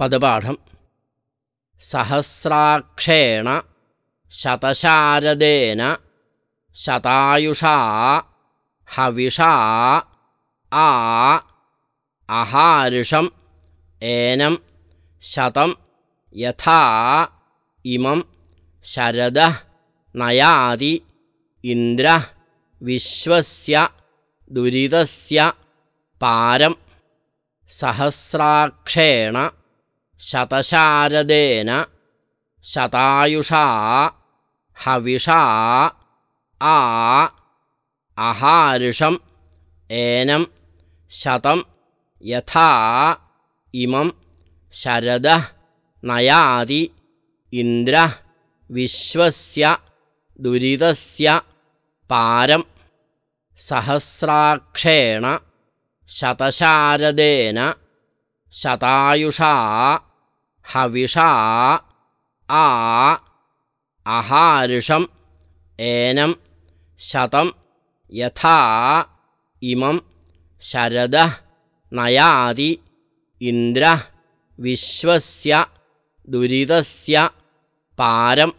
പദപാഠം. സഹസ്രാക്ഷേണ ശതശാരദേന ശതായുഷാ ഹവിഷാ ആ അഹാരുഷം ഏനം ശതം യഥാ ഇമം ശരദ നയാതി ഇന്ദ്ര വിശ്വസ്യ ദുരിതസ്യ പാരം. സഹസ്രാക്ഷേണ ശതശാരദേന ശതായുഷാ ഹവിഷാ ആ അഹാരുഷം ഏനം ശതം യഥാ ഇമം ശരദ നയാതി ഇന്ദ്ര വിശ്വസ്യ ദുരിതസ്യ പാരം സഹസ്രാക്ഷേണ ശതശാരദേന ശതായുഷാ ഹവിഷാ ആ അഹാരുഷം ഏനം ശതം യഥാ ഇമം ശരദ നയാതി ഇന്ദ്ര വിശ്വസ്യ ദുരിതസ്യ പാരം.